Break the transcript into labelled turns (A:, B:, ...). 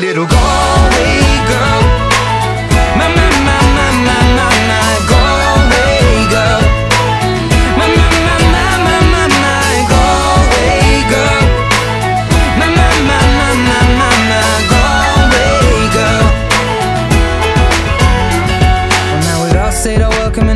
A: little Galway